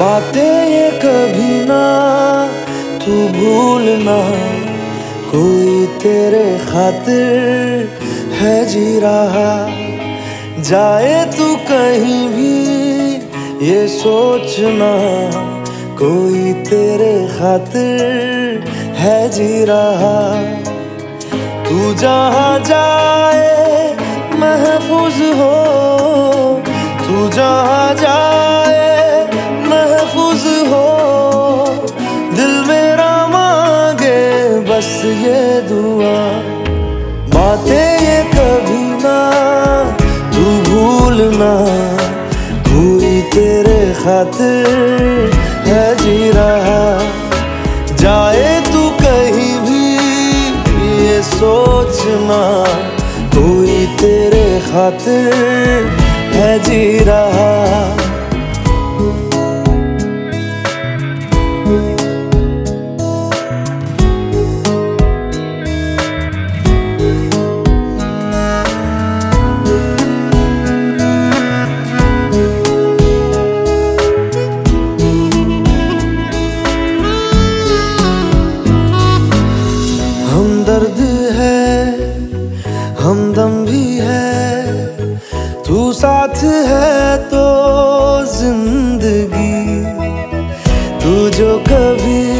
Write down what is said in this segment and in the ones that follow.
बातें ये कभी ना, तू भूलना। कोई तेरे खातिर है जी रहा। जाए तू कहीं भी ये सोचना। कोई तेरे खातिर है जी रहा। तू जहाँ जाए भूलना हुई तेरे खातिर है जी रहा। जाए तू कहीं भी, ये सोचना, हुई तेरे खातिर है जी रहा। साथ है तो ज़िंदगी तू जो कभी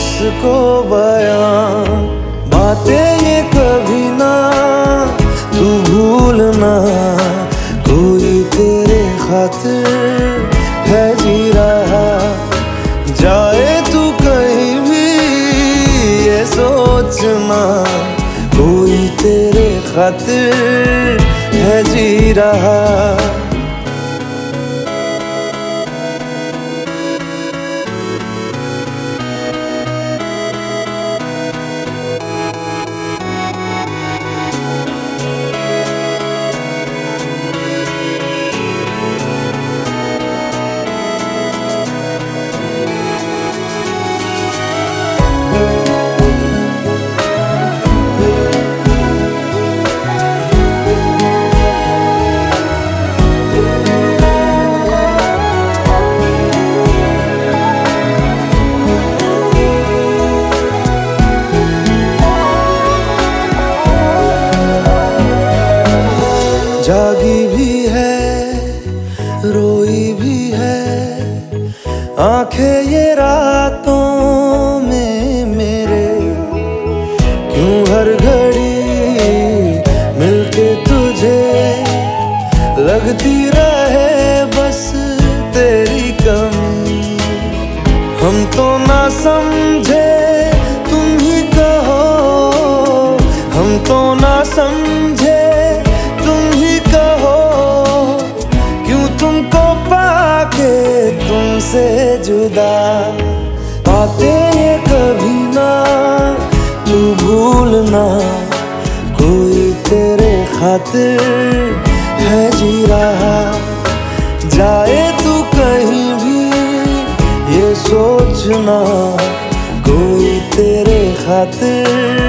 उसको बयां। बातें ये कभी ना, तू भूलना। कोई तेरे खातिर है जी रहा। जाए तू कहीं भी, ये सोचना। कोई तेरे खातिर है जी रहा। भी है, रोई भी है। आँखें ये रातों में मेरे, क्यों हर घड़ी मिलके तुझे लगती रहे बस तेरी कमी? हम तो ना समझे, तुम ही कहो। हम तो ना समझे जुदा। पाते ये कभी ना, तू भूलना कोई तेरे खातिर है जी रहा। जाए तू कहीं भी, ये सोचना। कोई तेरे खातिर